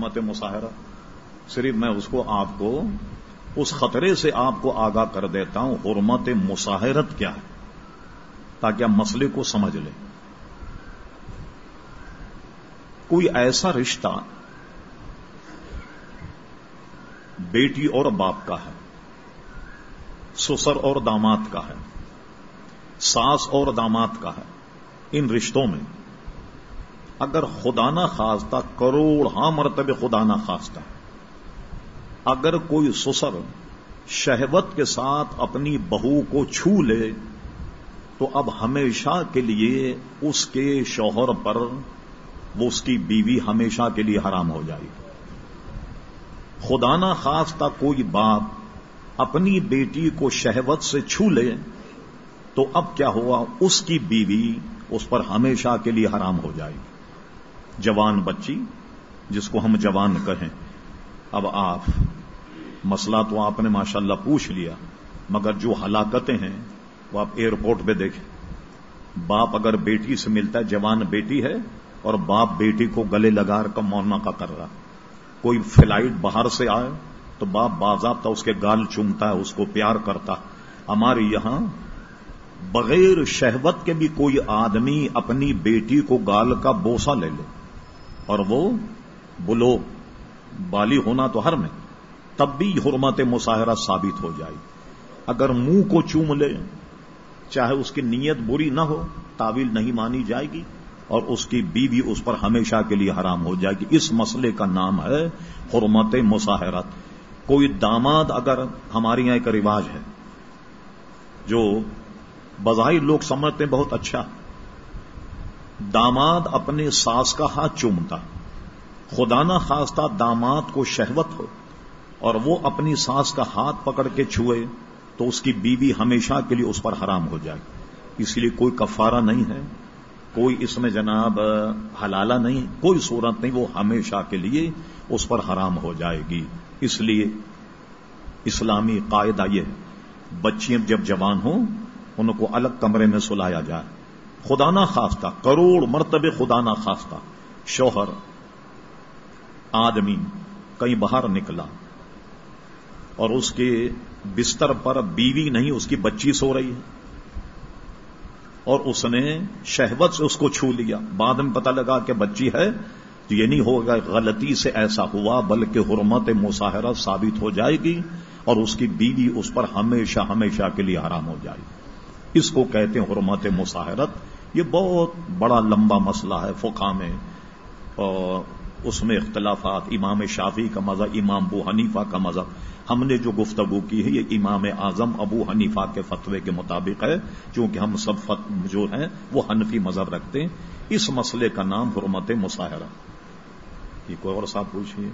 حرمت مساہرہ صرف میں اس کو آپ کو، اس خطرے سے آپ کو آگاہ کر دیتا ہوں، حرمت مساہرت کیا ہے؟ تاکہ آپ مسئلے کو سمجھ لیں۔ کوئی ایسا رشتہ بیٹی اور باپ کا ہے، سسر اور داماد کا ہے، ساس اور داماد کا ہے، ان رشتوں میں اگر خدا نہ خواستہ کروڑ ہاں مرتبہ خدا نہ خواستہ اگر کوئی سسر شہوت کے ساتھ اپنی بہو کو چھو لے، تو اب ہمیشہ کے لیے اس کے شوہر پر وہ اس کی بیوی ہمیشہ کے لیے حرام ہو جائے گی۔ خدا نہ خواستہ کوئی باپ اپنی بیٹی کو شہوت سے چھو لے، تو اب کیا ہوا؟ اس کی بیوی اس پر ہمیشہ کے لیے حرام ہو جائے گی۔ جوان بچی جس کو ہم جوان کہیں۔ اب آپ، مسئلہ تو آپ نے ماشاءاللہ پوچھ لیا، مگر جو ہلاکتیں ہیں وہ آپ ایئرپورٹ پہ دیکھیں۔ باپ اگر بیٹی سے ملتا ہے، جوان بیٹی ہے، اور باپ بیٹی کو گلے لگا کر مورنا کا کر رہا۔ کوئی فلائٹ باہر سے آئے تو باپ باضابطہ اس کے گال چومتا ہے، اس کو پیار کرتا۔ ہمارے یہاں بغیر شہوت کے بھی کوئی آدمی اپنی بیٹی کو گال کا بوسا لے لے۔ اور وہ بلو بالی ہونا تو ہر میں، تب بھی حرمت مظاہرہ ثابت ہو جائے۔ اگر منہ کو چوم لے، چاہے اس کی نیت بری نہ ہو، تعویل نہیں مانی جائے گی اور اس کی بیوی اس پر ہمیشہ کے لیے حرام ہو جائے گی۔ اس مسئلے کا نام ہے حرمت مساحرت کوئی داماد اگر ہمارے یہاں ایک رواج ہے، جو بظاہر لوگ سمجھتے ہیں بہت اچھا داماد اپنے ساس کا ہاتھ چومتا۔ خدا نہ خواستہ داماد کو شہوت ہو اور وہ اپنی ساس کا ہاتھ پکڑ کے چھوئے تو اس کی بیوی ہمیشہ کے لیے اس پر حرام ہو جائے۔ اس لیے کوئی کفارہ نہیں ہے۔ کوئی اس میں جناب حلالہ نہیں کوئی صورت نہیں، وہ ہمیشہ کے لیے اس پر حرام ہو جائے گی۔ اس لیے اسلامی قاعدہ یہ بچیاں جب جوان ہوں، ان کو الگ کمرے میں سلایا جائے۔ خدا نہ خواستہ، کروڑ مرتبہ خدا نہ خواستہ۔ شوہر، آدمی، کہیں باہر نکلا۔ اور اس کے بستر پر بیوی نہیں، اس کی بچی سو رہی ہے۔ اور اس نے شہوت سے اس کو چھو لیا۔ بعد میں پتا لگا کہ بچی ہے، تو یہ نہیں ہوگا، غلطی سے ایسا ہوا، بلکہ حرمت مظاہرہ ثابت ہو جائے گی اور اس کی بیوی اس پر ہمیشہ ہمیشہ کے لیے حرام ہو جائے گی۔ اس کو کہتے ہیں حرمت مساحرت یہ بہت بڑا لمبا مسئلہ ہے فقہ میں اور اس میں اختلافات، امام شافی کا مذہب، امام ابو حنیفہ کا مذہب۔ ہم نے جو گفتگو کی ہے، یہ امام اعظم ابو حنیفہ کے فتوے کے مطابق ہے، چونکہ ہم سب جو ہیں، وہ حنفی مذہب رکھتے ہیں۔ اس مسئلے کا نام حرمت مساہرہ یہ کوئی اور صاحب پوچھیے